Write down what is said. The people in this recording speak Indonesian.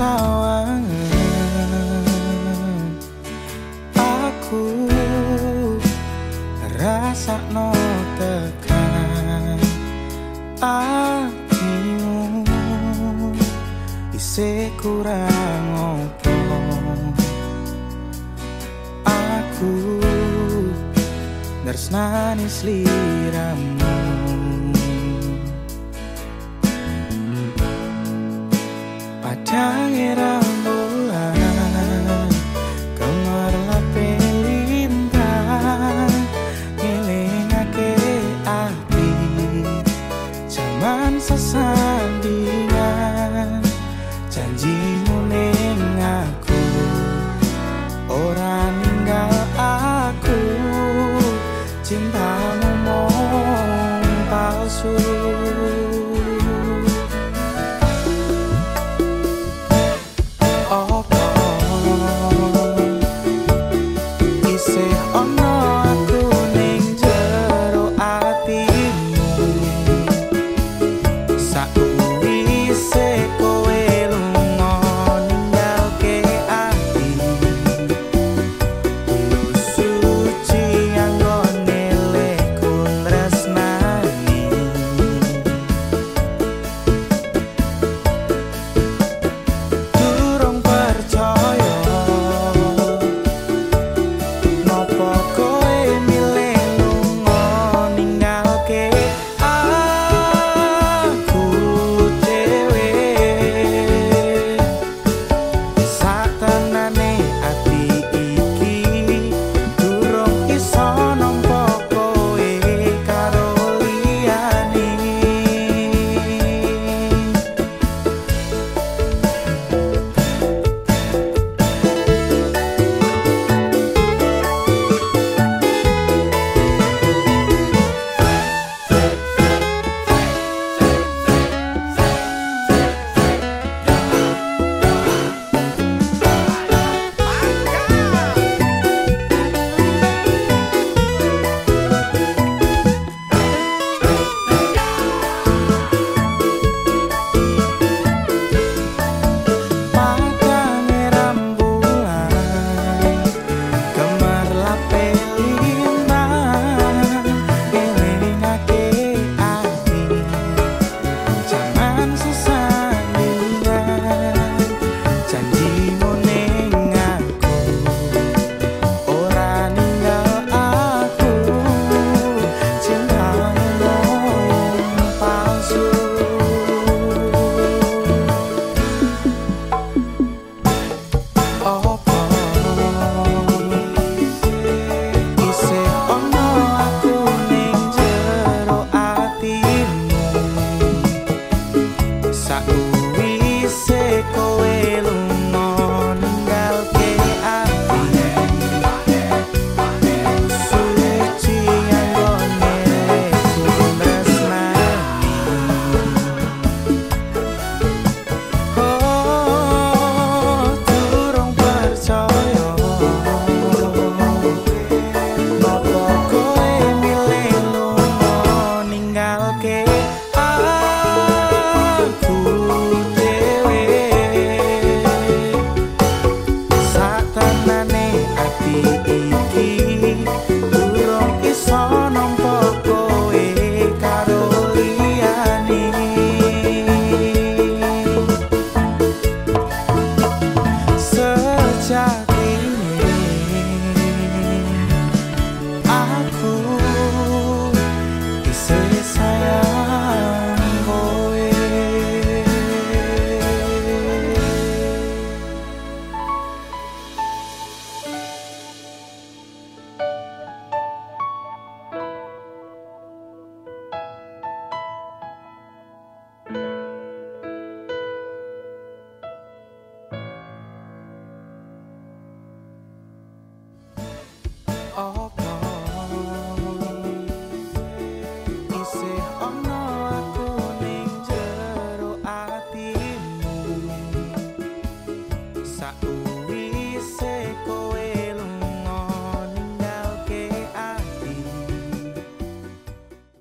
sawangan. Aku rasa no tekan. Atimu isi kurang opo. Aku tresnani sliramu cuman sesandingan janjimu ning aku orang ninggal aku. Cinta Yeah.